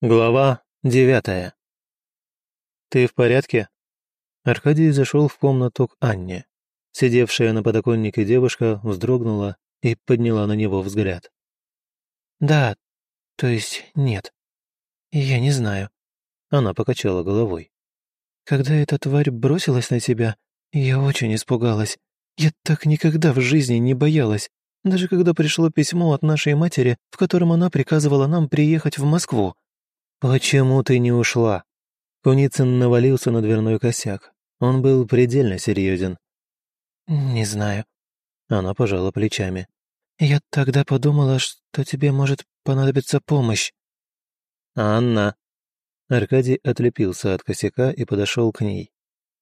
Глава девятая. «Ты в порядке?» Аркадий зашел в комнату к Анне. Сидевшая на подоконнике девушка вздрогнула и подняла на него взгляд. «Да, то есть нет. Я не знаю». Она покачала головой. «Когда эта тварь бросилась на тебя, я очень испугалась. Я так никогда в жизни не боялась, даже когда пришло письмо от нашей матери, в котором она приказывала нам приехать в Москву. «Почему ты не ушла?» Куницын навалился на дверной косяк. Он был предельно серьезен. «Не знаю». Она пожала плечами. «Я тогда подумала, что тебе может понадобиться помощь». «Анна». Аркадий отлепился от косяка и подошел к ней.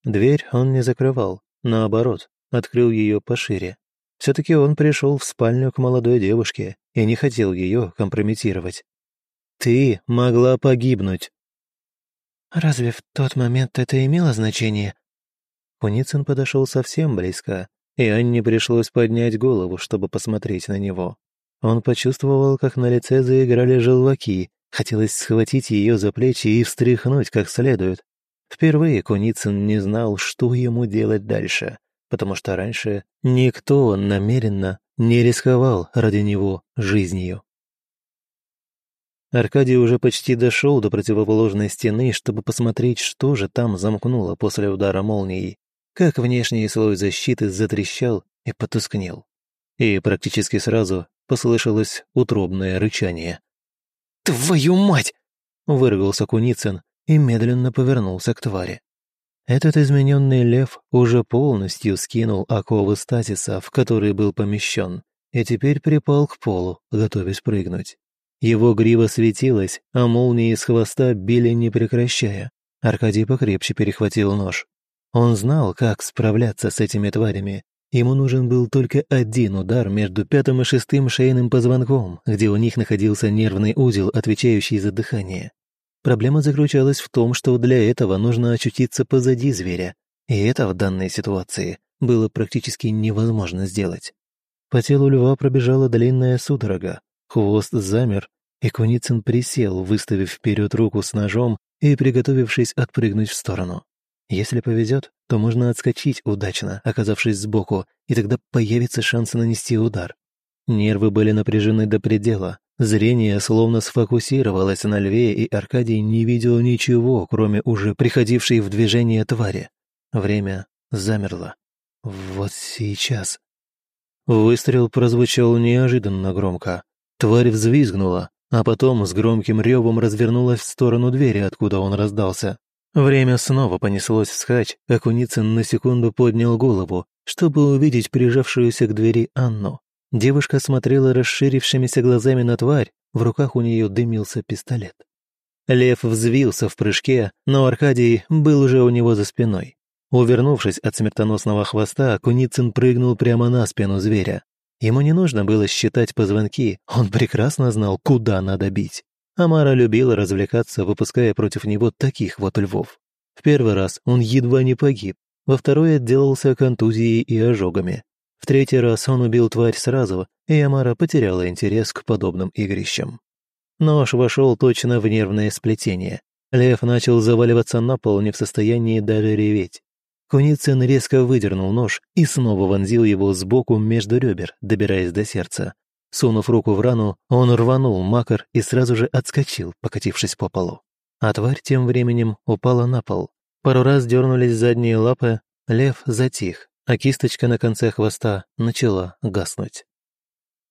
Дверь он не закрывал, наоборот, открыл ее пошире. Все-таки он пришел в спальню к молодой девушке и не хотел ее компрометировать. Ты могла погибнуть». «Разве в тот момент это имело значение?» Куницын подошел совсем близко, и Анне пришлось поднять голову, чтобы посмотреть на него. Он почувствовал, как на лице заиграли желваки, хотелось схватить ее за плечи и встряхнуть как следует. Впервые Куницын не знал, что ему делать дальше, потому что раньше никто намеренно не рисковал ради него жизнью. Аркадий уже почти дошел до противоположной стены, чтобы посмотреть, что же там замкнуло после удара молнии, как внешний слой защиты затрещал и потускнел. И практически сразу послышалось утробное рычание. «Твою мать!» — вырвался Куницын и медленно повернулся к твари. Этот измененный лев уже полностью скинул оковы статиса, в который был помещен, и теперь припал к полу, готовясь прыгнуть. Его грива светилась, а молнии из хвоста били не прекращая. Аркадий покрепче перехватил нож. Он знал, как справляться с этими тварями. Ему нужен был только один удар между пятым и шестым шейным позвонком, где у них находился нервный узел, отвечающий за дыхание. Проблема заключалась в том, что для этого нужно очутиться позади зверя, и это в данной ситуации было практически невозможно сделать. По телу льва пробежала длинная судорога, Хвост замер, и Куницын присел, выставив вперед руку с ножом и приготовившись отпрыгнуть в сторону. Если повезет, то можно отскочить удачно, оказавшись сбоку, и тогда появится шанс нанести удар. Нервы были напряжены до предела, зрение словно сфокусировалось на льве, и Аркадий не видел ничего, кроме уже приходившей в движение твари. Время замерло. Вот сейчас. Выстрел прозвучал неожиданно громко. Тварь взвизгнула, а потом с громким ревом развернулась в сторону двери, откуда он раздался. Время снова понеслось вскачь, а Куницын на секунду поднял голову, чтобы увидеть прижавшуюся к двери Анну. Девушка смотрела расширившимися глазами на тварь, в руках у нее дымился пистолет. Лев взвился в прыжке, но Аркадий был уже у него за спиной. Увернувшись от смертоносного хвоста, Куницын прыгнул прямо на спину зверя. Ему не нужно было считать позвонки, он прекрасно знал, куда надо бить. Амара любила развлекаться, выпуская против него таких вот львов. В первый раз он едва не погиб, во второй отделался контузией и ожогами. В третий раз он убил тварь сразу, и Амара потеряла интерес к подобным игрищам. Нож вошел точно в нервное сплетение. Лев начал заваливаться на пол, не в состоянии даже реветь. Куницын резко выдернул нож и снова вонзил его сбоку между ребер, добираясь до сердца. Сунув руку в рану, он рванул макар и сразу же отскочил, покатившись по полу. А тварь тем временем упала на пол. Пару раз дернулись задние лапы, лев затих, а кисточка на конце хвоста начала гаснуть.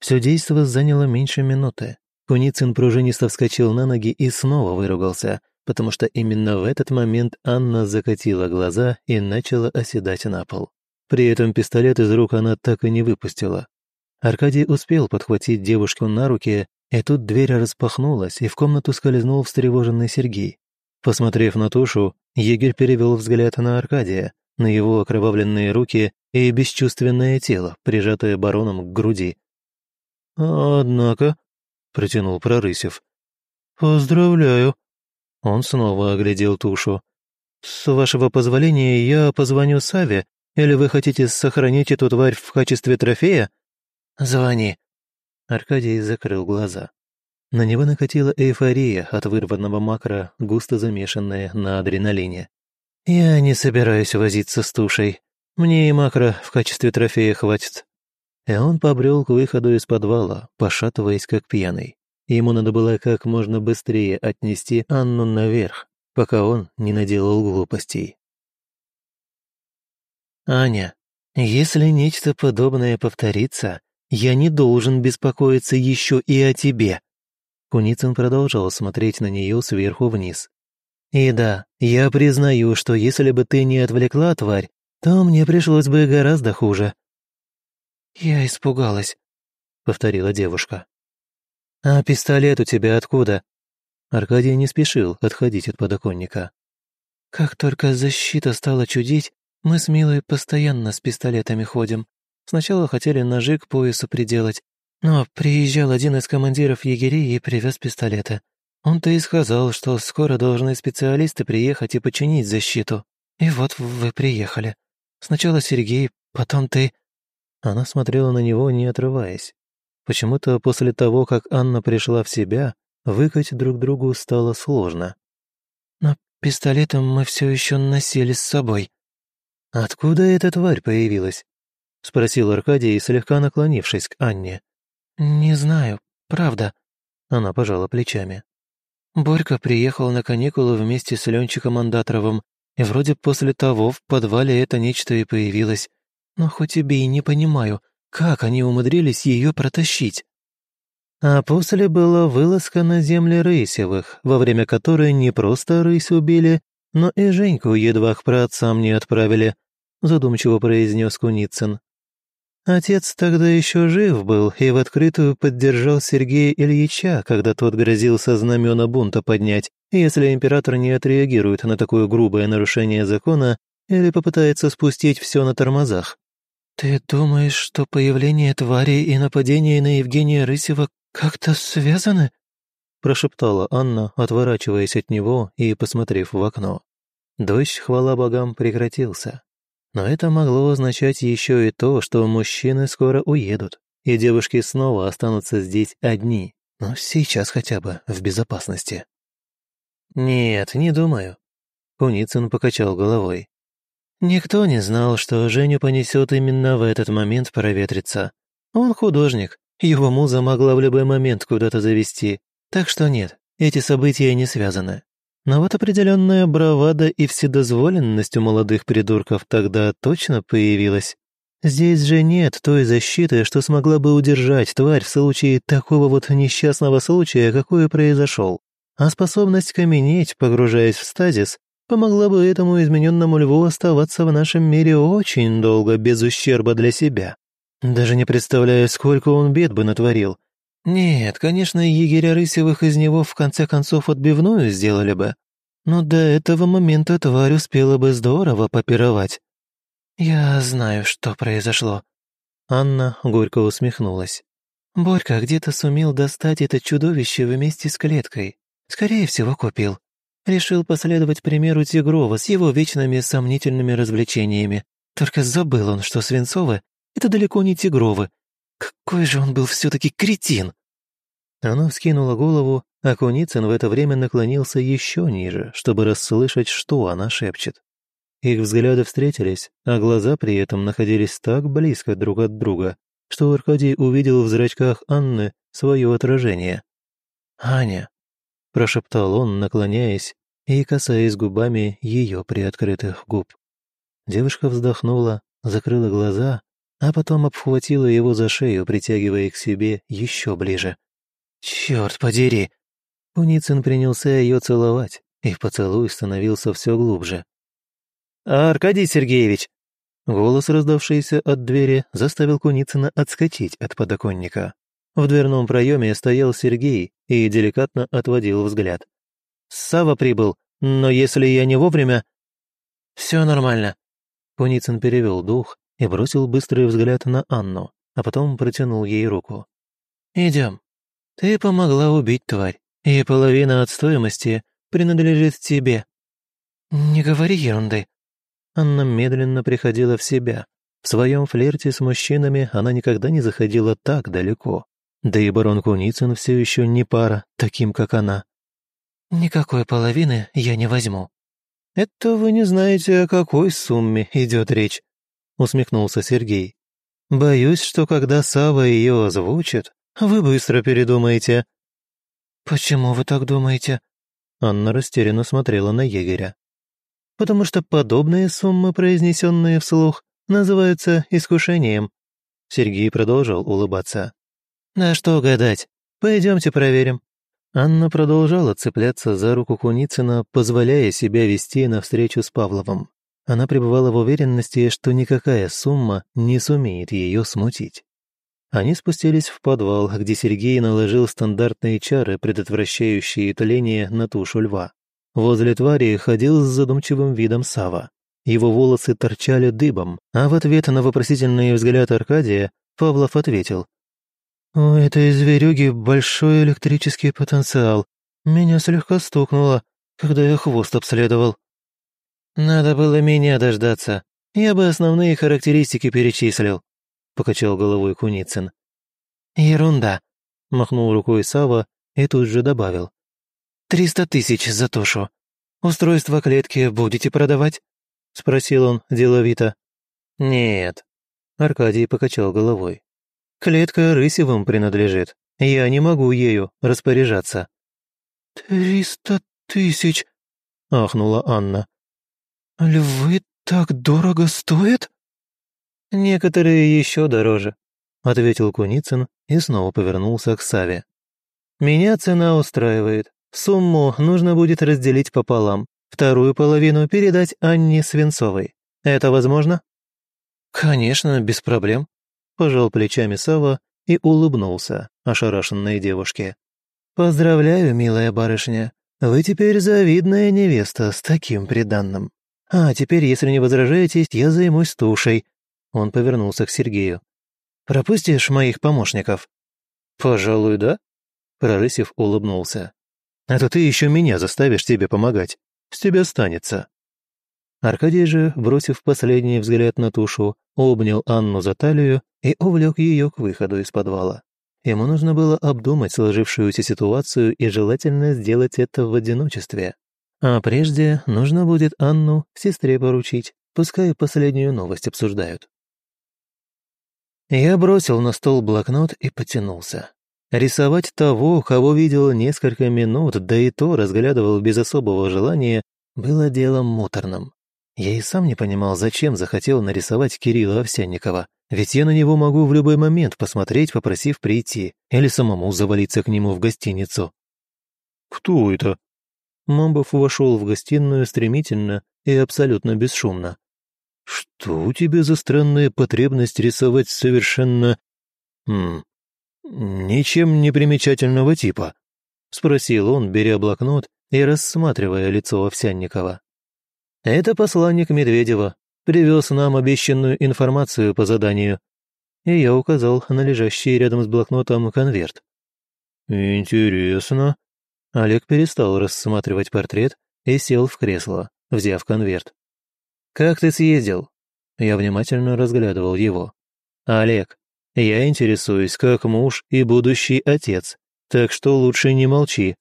Все действо заняло меньше минуты. Куницын пружинисто вскочил на ноги и снова выругался, потому что именно в этот момент Анна закатила глаза и начала оседать на пол. При этом пистолет из рук она так и не выпустила. Аркадий успел подхватить девушку на руки, и тут дверь распахнулась, и в комнату скользнул встревоженный Сергей. Посмотрев на тушу, егерь перевел взгляд на Аркадия, на его окровавленные руки и бесчувственное тело, прижатое бароном к груди. «Однако», — протянул Прорысев, — «поздравляю, он снова оглядел тушу. «С вашего позволения я позвоню Саве, или вы хотите сохранить эту тварь в качестве трофея?» «Звони». Аркадий закрыл глаза. На него накатила эйфория от вырванного макро, густо замешанная на адреналине. «Я не собираюсь возиться с тушей. Мне и макро в качестве трофея хватит». И он побрел к выходу из подвала, пошатываясь как пьяный. Ему надо было как можно быстрее отнести Анну наверх, пока он не наделал глупостей. «Аня, если нечто подобное повторится, я не должен беспокоиться еще и о тебе». Куницын продолжал смотреть на нее сверху вниз. «И да, я признаю, что если бы ты не отвлекла тварь, то мне пришлось бы гораздо хуже». «Я испугалась», — повторила девушка. «А пистолет у тебя откуда?» Аркадий не спешил отходить от подоконника. «Как только защита стала чудить, мы с Милой постоянно с пистолетами ходим. Сначала хотели ножи к поясу приделать, но приезжал один из командиров егерей и привез пистолеты. Он-то и сказал, что скоро должны специалисты приехать и починить защиту. И вот вы приехали. Сначала Сергей, потом ты...» Она смотрела на него, не отрываясь. Почему-то после того, как Анна пришла в себя, выкать друг другу стало сложно. «Но пистолетом мы все еще носили с собой», «Откуда эта тварь появилась?» — спросил Аркадий, слегка наклонившись к Анне. «Не знаю, правда». Она пожала плечами. Борька приехал на каникулы вместе с Ленчиком Андатровым, и вроде после того в подвале это нечто и появилось. Но хоть и бей, не понимаю, как они умудрились ее протащить. А после была вылазка на земли Рысевых, во время которой не просто рысь убили, но и Женьку едва к праотцам не отправили задумчиво произнес Куницын. Отец тогда еще жив был и в открытую поддержал Сергея Ильича, когда тот грозился знамена бунта поднять, если император не отреагирует на такое грубое нарушение закона или попытается спустить все на тормозах. «Ты думаешь, что появление твари и нападение на Евгения Рысева как-то связаны?» прошептала Анна, отворачиваясь от него и посмотрев в окно. Дождь, хвала богам, прекратился. Но это могло означать еще и то, что мужчины скоро уедут, и девушки снова останутся здесь одни, но сейчас хотя бы в безопасности. «Нет, не думаю», — Куницын покачал головой. «Никто не знал, что Женю понесет именно в этот момент проветриться. Он художник, его муза могла в любой момент куда-то завести, так что нет, эти события не связаны. Но вот определенная бравада и вседозволенность у молодых придурков тогда точно появилась. Здесь же нет той защиты, что смогла бы удержать тварь в случае такого вот несчастного случая, какой произошел. А способность каменеть, погружаясь в стазис, помогла бы этому измененному льву оставаться в нашем мире очень долго без ущерба для себя. Даже не представляю, сколько он бед бы натворил, нет, конечно, егеря Рысевых из него в конце концов отбивную сделали бы. Но до этого момента тварь успела бы здорово попировать. «Я знаю, что произошло». Анна горько усмехнулась. «Борька где-то сумел достать это чудовище вместе с клеткой. Скорее всего, купил. Решил последовать примеру Тигрова с его вечными сомнительными развлечениями. Только забыл он, что Свинцовы — это далеко не Тигровы, какой же он был все-таки кретин! Она вскинула голову, а Куницын в это время наклонился еще ниже, чтобы расслышать, что она шепчет. Их взгляды встретились, а глаза при этом находились так близко друг от друга, что Аркадий увидел в зрачках Анны свое отражение. «Аня», — прошептал он, наклоняясь и касаясь губами ее приоткрытых губ. Девушка вздохнула, закрыла глаза а потом обхватила его за шею, притягивая к себе еще ближе. «Черт подери!» Куницын принялся ее целовать, и поцелуй становился все глубже. «Аркадий Сергеевич!» Голос, раздавшийся от двери, заставил Куницына отскочить от подоконника. В дверном проеме стоял Сергей и деликатно отводил взгляд. «Сава прибыл, но если я не вовремя...» «Все нормально». Куницын перевел дух и бросил быстрый взгляд на Анну, а потом протянул ей руку. «Идем. Ты помогла убить тварь, и половина от стоимости принадлежит тебе». «Не говори ерунды». Анна медленно приходила в себя. В своем флирте с мужчинами она никогда не заходила так далеко. Да и барон Куницын все еще не пара, таким, как она. «Никакой половины я не возьму». «Это вы не знаете, о какой сумме идет речь», — усмехнулся Сергей. «Боюсь, что когда Сава ее озвучит, вы быстро передумаете». «Почему вы так думаете?» Анна растерянно смотрела на егеря. «Потому что подобные суммы, произнесенные вслух, называются искушением». Сергей продолжал улыбаться. «На что гадать? Пойдемте проверим». Анна продолжала цепляться за руку Куницына, позволяя себя вести навстречу с Павловым. Она пребывала в уверенности, что никакая сумма не сумеет ее смутить. Они спустились в подвал, где Сергей наложил стандартные чары, предотвращающие тление на тушу льва. Возле твари ходил с задумчивым видом Сава. Его волосы торчали дыбом, а в ответ на вопросительный взгляд Аркадия Павлов ответил. «У этой зверюги большой электрический потенциал. Меня слегка стукнуло, когда я хвост обследовал». «Надо было меня дождаться. Я бы основные характеристики перечислил», — покачал головой Куницын. «Ерунда», — махнул рукой Сава и тут же добавил. «Триста тысяч за тушу. Устройство клетки будете продавать?» — спросил он деловито. «Нет», — Аркадий покачал головой. «Клетка Рысевым принадлежит. Я не могу ею распоряжаться». «Триста тысяч», — ахнула Анна. «Львы так дорого стоят?» «Некоторые еще дороже», — ответил Куницын и снова повернулся к Саве. «Меня цена устраивает. Сумму нужно будет разделить пополам. Вторую половину передать Анне Свинцовой. Это возможно?» «Конечно, без проблем», — пожал плечами Сава и улыбнулся ошарашенной девушке. «Поздравляю, милая барышня. Вы теперь завидная невеста с таким приданным». «А теперь, если не возражаете, я займусь тушей». Он повернулся к Сергею. «Пропустишь моих помощников?» «Пожалуй, да?» Прорысев улыбнулся. «А то ты еще меня заставишь тебе помогать. С тебя станется». Аркадий же, бросив последний взгляд на тушу, обнял Анну за талию и увлек ее к выходу из подвала. Ему нужно было обдумать сложившуюся ситуацию и желательно сделать это в одиночестве. А прежде нужно будет Анну сестре поручить, пускай последнюю новость обсуждают. Я бросил на стол блокнот и потянулся. Рисовать того, кого видел несколько минут, да и то разглядывал без особого желания, было делом муторным. Я и сам не понимал, зачем захотел нарисовать Кирилла Овсянникова, ведь я на него могу в любой момент посмотреть, попросив прийти, или самому завалиться к нему в гостиницу. «Кто это?» Мамбов вошел в гостиную стремительно и абсолютно бесшумно. «Что у тебя за странная потребность рисовать совершенно... М ничем не примечательного типа?» — спросил он, беря блокнот и рассматривая лицо Овсянникова. «Это посланник Медведева. Привез нам обещанную информацию по заданию». И я указал на лежащий рядом с блокнотом конверт. «Интересно», Олег перестал рассматривать портрет и сел в кресло, взяв конверт. «Как ты съездил?» Я внимательно разглядывал его. «Олег, я интересуюсь как муж и будущий отец, так что лучше не молчи».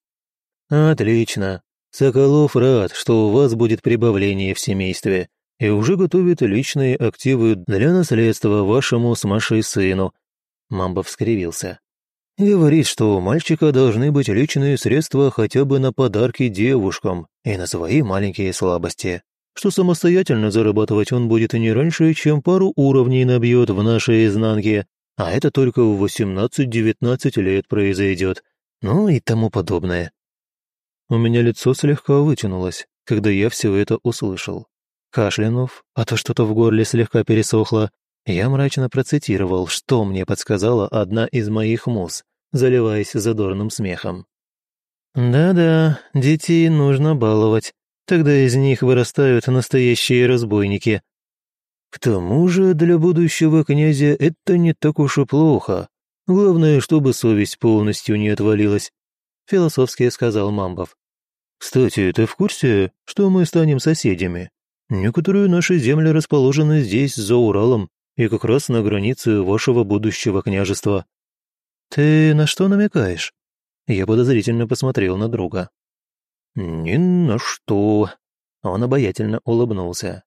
«Отлично. Соколов рад, что у вас будет прибавление в семействе и уже готовит личные активы для наследства вашему с Машей сыну». Мамбов скривился. Говорит, что у мальчика должны быть личные средства хотя бы на подарки девушкам и на свои маленькие слабости, что самостоятельно зарабатывать он будет не раньше, чем пару уровней набьет в нашей изнанке, а это только в 18-19 лет произойдет, ну и тому подобное. У меня лицо слегка вытянулось, когда я все это услышал. Кашлянув, а то что-то в горле слегка пересохло, я мрачно процитировал, что мне подсказала одна из моих муз, заливаясь задорным смехом. «Да-да, детей нужно баловать, тогда из них вырастают настоящие разбойники. К тому же для будущего князя это не так уж и плохо. Главное, чтобы совесть полностью не отвалилась», — философски сказал Мамбов. «Кстати, ты в курсе, что мы станем соседями? Некоторые наши земли расположены здесь, за Уралом, и как раз на границе вашего будущего княжества. «Ты на что намекаешь?» Я подозрительно посмотрел на друга. «Ни на что», — он обаятельно улыбнулся.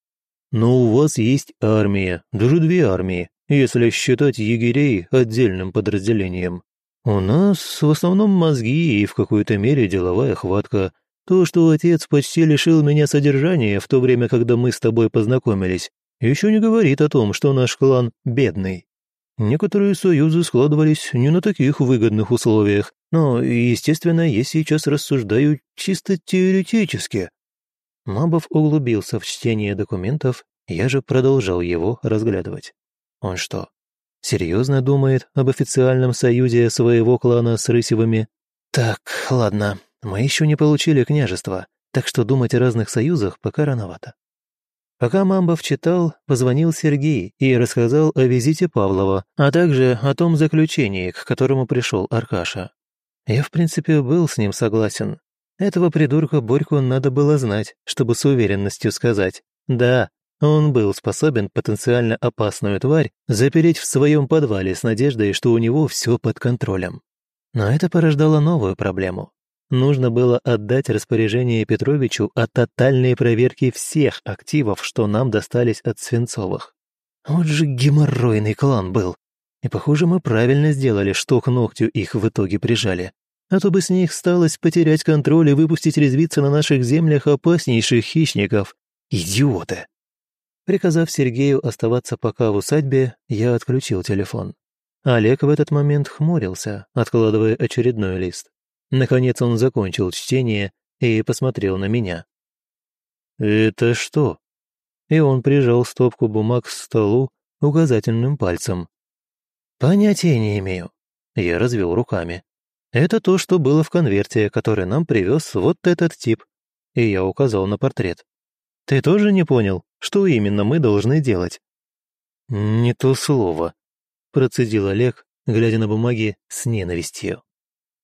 «Но у вас есть армия, даже две армии, если считать егерей отдельным подразделением. У нас в основном мозги и в какой-то мере деловая хватка. То, что отец почти лишил меня содержания в то время, когда мы с тобой познакомились, еще не говорит о том, что наш клан бедный. Некоторые союзы складывались не на таких выгодных условиях, но, естественно, я сейчас рассуждаю чисто теоретически. Мабов углубился в чтение документов, я же продолжал его разглядывать. Он что, серьезно думает об официальном союзе своего клана с Рысевыми? Так, ладно, мы еще не получили княжество, так что думать о разных союзах пока рановато. Пока Мамбов читал, позвонил Сергей и рассказал о визите Павлова, а также о том заключении, к которому пришел Аркаша. Я, в принципе, был с ним согласен. Этого придурка Борьку надо было знать, чтобы с уверенностью сказать «Да, он был способен потенциально опасную тварь запереть в своем подвале с надеждой, что у него все под контролем. Но это порождало новую проблему. Нужно было отдать распоряжение Петровичу о тотальной проверке всех активов, что нам достались от Свинцовых. Вот же геморройный клан был. И, похоже, мы правильно сделали, что к ногтю их в итоге прижали. А то бы с них сталось потерять контроль и выпустить резвиться на наших землях опаснейших хищников. Идиоты! Приказав Сергею оставаться пока в усадьбе, я отключил телефон. Олег в этот момент хмурился, откладывая очередной лист. Наконец он закончил чтение и посмотрел на меня. «Это что?» И он прижал стопку бумаг к столу указательным пальцем. «Понятия не имею». Я развел руками. «Это то, что было в конверте, который нам привез вот этот тип». И я указал на портрет. «Ты тоже не понял?» Что именно мы должны делать?» «Не то слово», — процедил Олег, глядя на бумаги с ненавистью.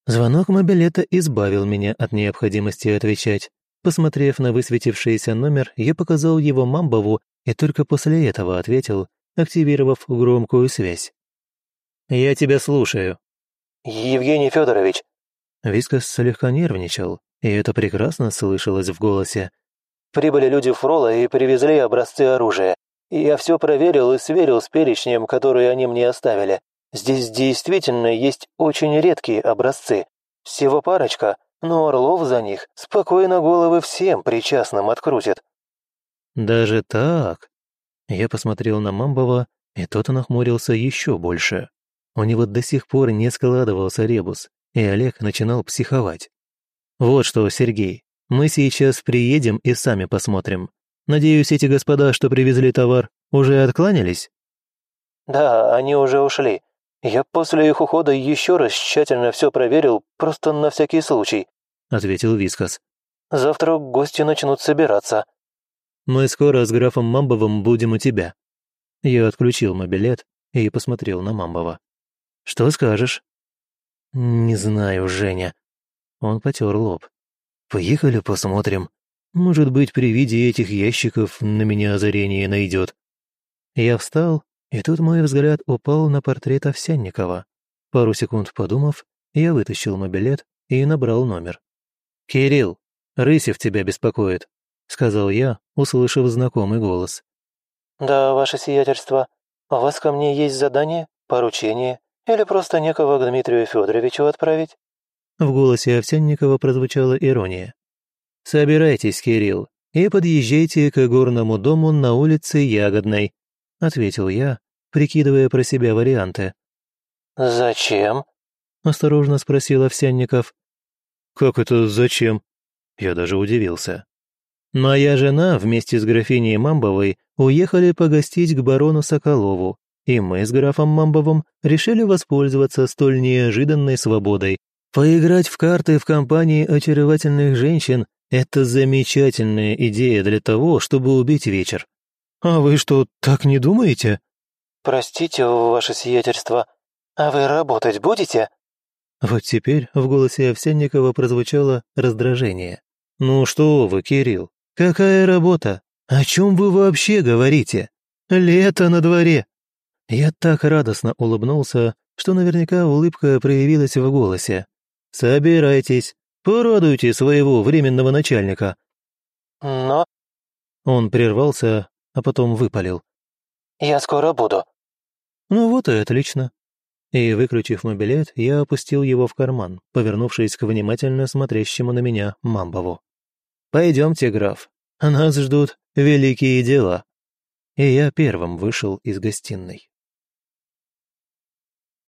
Звонок мобилета избавил меня от необходимости отвечать. Посмотрев на высветившийся номер, я показал его Мамбову и только после этого ответил, активировав громкую связь. «Я тебя слушаю». «Евгений Федорович». Вискас слегка нервничал, и это прекрасно слышалось в голосе. Прибыли люди Фрола и привезли образцы оружия. Я все проверил и сверил с перечнем, который они мне оставили. Здесь действительно есть очень редкие образцы. Всего парочка, но Орлов за них спокойно головы всем причастным открутит». «Даже так?» Я посмотрел на Мамбова, и тот нахмурился еще больше. У него до сих пор не складывался ребус, и Олег начинал психовать. «Вот что, Сергей, мы сейчас приедем и сами посмотрим. Надеюсь, эти господа, что привезли товар, уже откланялись?» «Да, они уже ушли. Я после их ухода еще раз тщательно все проверил, просто на всякий случай», — ответил Вискас. «Завтра гости начнут собираться». «Мы скоро с графом Мамбовым будем у тебя». Я отключил мобилет и посмотрел на Мамбова. «Что скажешь?» «Не знаю, Женя». Он потер лоб. Поехали посмотрим. Может быть, при виде этих ящиков на меня озарение найдет. Я встал, и тут мой взгляд упал на портрет Овсянникова. Пару секунд подумав, я вытащил мобилет и набрал номер. «Кирилл, Рысев тебя беспокоит», — сказал я, услышав знакомый голос. «Да, ваше сиятельство. У вас ко мне есть задание, поручение или просто некого к Дмитрию Федоровичу отправить?» В голосе Овсянникова прозвучала ирония. «Собирайтесь, Кирилл, и подъезжайте к горному дому на улице Ягодной», — ответил я, прикидывая про себя варианты. «Зачем?» — осторожно спросил Овсянников. «Как это зачем?» Я даже удивился. Моя жена вместе с графиней Мамбовой уехали погостить к барону Соколову, и мы с графом Мамбовым решили воспользоваться столь неожиданной свободой Поиграть в карты в компании очаровательных женщин – это замечательная идея для того, чтобы убить вечер. А вы что, так не думаете? Простите, ваше сиятельство, а вы работать будете? Вот теперь в голосе Овсянникова прозвучало раздражение. «Ну что вы, Кирилл, какая работа? О чем вы вообще говорите? Лето на дворе!» Я так радостно улыбнулся, что наверняка улыбка проявилась в голосе. «Собирайтесь, порадуйте своего временного начальника». «Но...» Он прервался, а потом выпалил. «Я скоро буду». «Ну вот и отлично». И, выключив мобилет, я опустил его в карман, повернувшись к внимательно смотрящему на меня Мамбову. «Пойдемте, граф, нас ждут великие дела». И я первым вышел из гостиной.